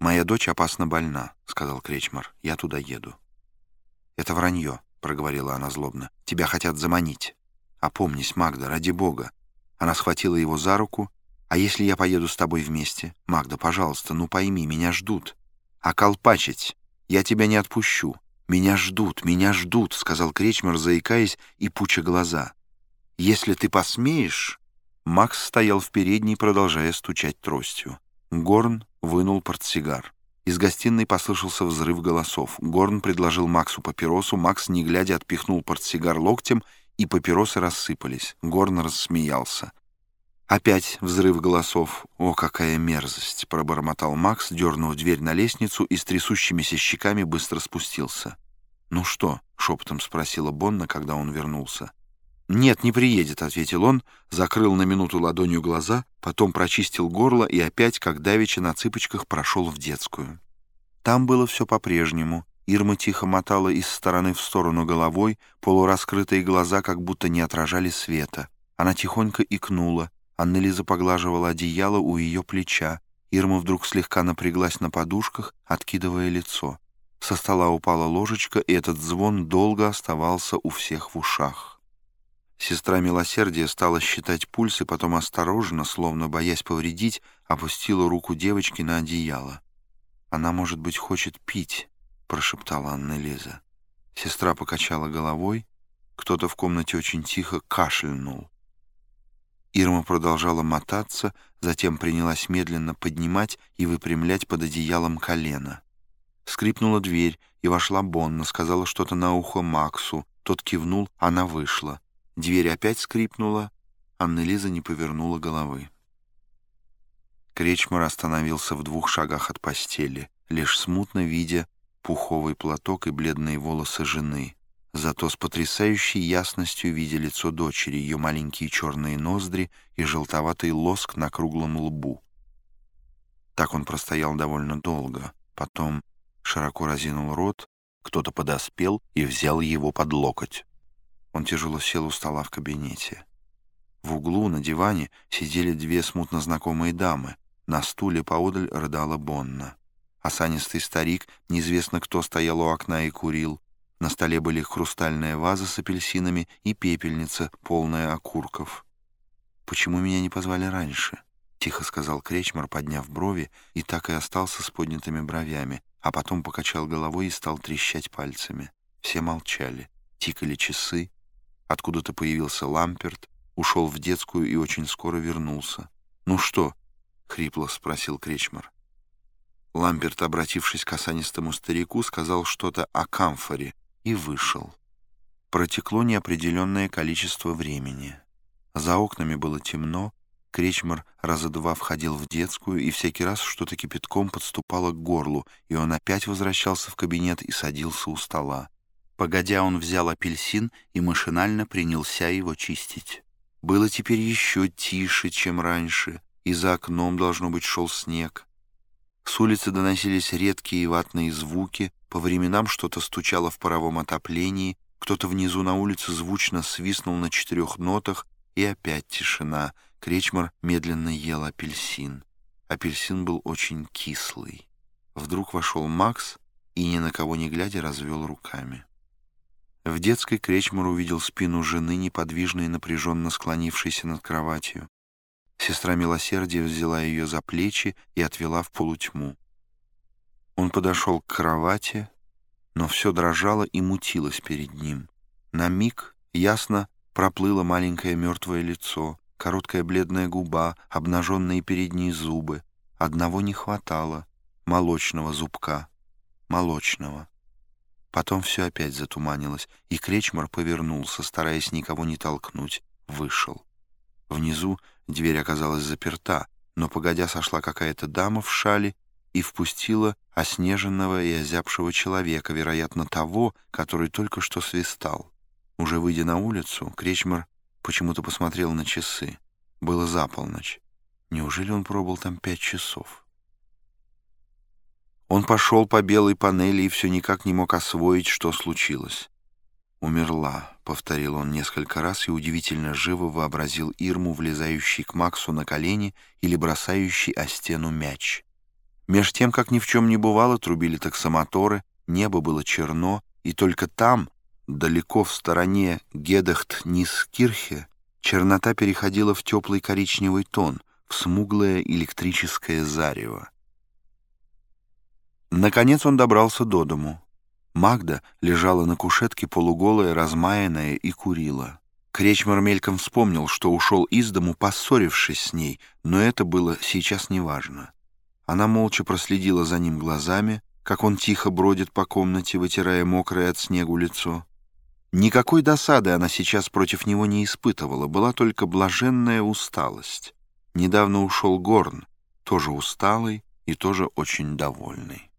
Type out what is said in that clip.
«Моя дочь опасно больна», — сказал Кречмар. «Я туда еду». «Это вранье», — проговорила она злобно. «Тебя хотят заманить. Опомнись, Магда, ради бога». Она схватила его за руку. «А если я поеду с тобой вместе? Магда, пожалуйста, ну пойми, меня ждут. А колпачить? Я тебя не отпущу. Меня ждут, меня ждут», — сказал Кречмар, заикаясь и пуча глаза. «Если ты посмеешь...» Макс стоял в передней, продолжая стучать тростью. Горн вынул портсигар. Из гостиной послышался взрыв голосов. Горн предложил Максу папиросу, Макс, не глядя, отпихнул портсигар локтем, и папиросы рассыпались. Горн рассмеялся. Опять взрыв голосов. «О, какая мерзость!» — пробормотал Макс, дернув дверь на лестницу и с трясущимися щеками быстро спустился. «Ну что?» — шепотом спросила Бонна, когда он вернулся. «Нет, не приедет», — ответил он, закрыл на минуту ладонью глаза, потом прочистил горло и опять, как давеча на цыпочках, прошел в детскую. Там было все по-прежнему. Ирма тихо мотала из стороны в сторону головой, полураскрытые глаза как будто не отражали света. Она тихонько икнула. Аннелиза поглаживала одеяло у ее плеча. Ирма вдруг слегка напряглась на подушках, откидывая лицо. Со стола упала ложечка, и этот звон долго оставался у всех в ушах. Сестра милосердия стала считать пульс и потом осторожно, словно боясь повредить, опустила руку девочки на одеяло. «Она, может быть, хочет пить», — прошептала Анна Лиза. Сестра покачала головой, кто-то в комнате очень тихо кашлянул. Ирма продолжала мотаться, затем принялась медленно поднимать и выпрямлять под одеялом колено. Скрипнула дверь, и вошла Бонна, сказала что-то на ухо Максу. Тот кивнул, она вышла. Дверь опять скрипнула, Анна-Лиза не повернула головы. Кречмар остановился в двух шагах от постели, лишь смутно видя пуховый платок и бледные волосы жены. Зато с потрясающей ясностью видя лицо дочери, ее маленькие черные ноздри и желтоватый лоск на круглом лбу. Так он простоял довольно долго. Потом широко разинул рот, кто-то подоспел и взял его под локоть. Он тяжело сел у стола в кабинете. В углу на диване сидели две смутно знакомые дамы. На стуле поодаль рыдала Бонна. Осанистый старик, неизвестно кто, стоял у окна и курил. На столе были хрустальная ваза с апельсинами и пепельница, полная окурков. «Почему меня не позвали раньше?» — тихо сказал Кречмар, подняв брови, и так и остался с поднятыми бровями, а потом покачал головой и стал трещать пальцами. Все молчали. Тикали часы, Откуда-то появился Ламперт, ушел в детскую и очень скоро вернулся. «Ну что?» — хрипло спросил Кречмар. Ламперт, обратившись к осанистому старику, сказал что-то о камфоре и вышел. Протекло неопределенное количество времени. За окнами было темно, Кречмар раза два входил в детскую, и всякий раз что-то кипятком подступало к горлу, и он опять возвращался в кабинет и садился у стола. Погодя, он взял апельсин и машинально принялся его чистить. Было теперь еще тише, чем раньше, и за окном, должно быть, шел снег. С улицы доносились редкие ватные звуки, по временам что-то стучало в паровом отоплении, кто-то внизу на улице звучно свистнул на четырех нотах, и опять тишина. Кречмар медленно ел апельсин. Апельсин был очень кислый. Вдруг вошел Макс и, ни на кого не глядя, развел руками. В детской Кречмар увидел спину жены, неподвижно и напряженно склонившейся над кроватью. Сестра милосердия взяла ее за плечи и отвела в полутьму. Он подошел к кровати, но все дрожало и мутилось перед ним. На миг ясно проплыло маленькое мертвое лицо, короткая бледная губа, обнаженные передние зубы. Одного не хватало — молочного зубка. Молочного. Потом все опять затуманилось, и Кречмар повернулся, стараясь никого не толкнуть, вышел. Внизу дверь оказалась заперта, но погодя сошла какая-то дама в шале и впустила оснеженного и озябшего человека, вероятно, того, который только что свистал. Уже выйдя на улицу, Кречмар почему-то посмотрел на часы. Было за полночь. Неужели он пробыл там пять часов? Он пошел по белой панели и все никак не мог освоить, что случилось. «Умерла», — повторил он несколько раз и удивительно живо вообразил Ирму, влезающей к Максу на колени или бросающей о стену мяч. Меж тем, как ни в чем не бывало, трубили таксомоторы, небо было черно, и только там, далеко в стороне Гедахт-Нискирхе, чернота переходила в теплый коричневый тон, в смуглое электрическое зарево. Наконец он добрался до дому. Магда лежала на кушетке полуголая, размаянная и курила. Кречмар мельком вспомнил, что ушел из дому, поссорившись с ней, но это было сейчас неважно. Она молча проследила за ним глазами, как он тихо бродит по комнате, вытирая мокрое от снегу лицо. Никакой досады она сейчас против него не испытывала, была только блаженная усталость. Недавно ушел Горн, тоже усталый и тоже очень довольный.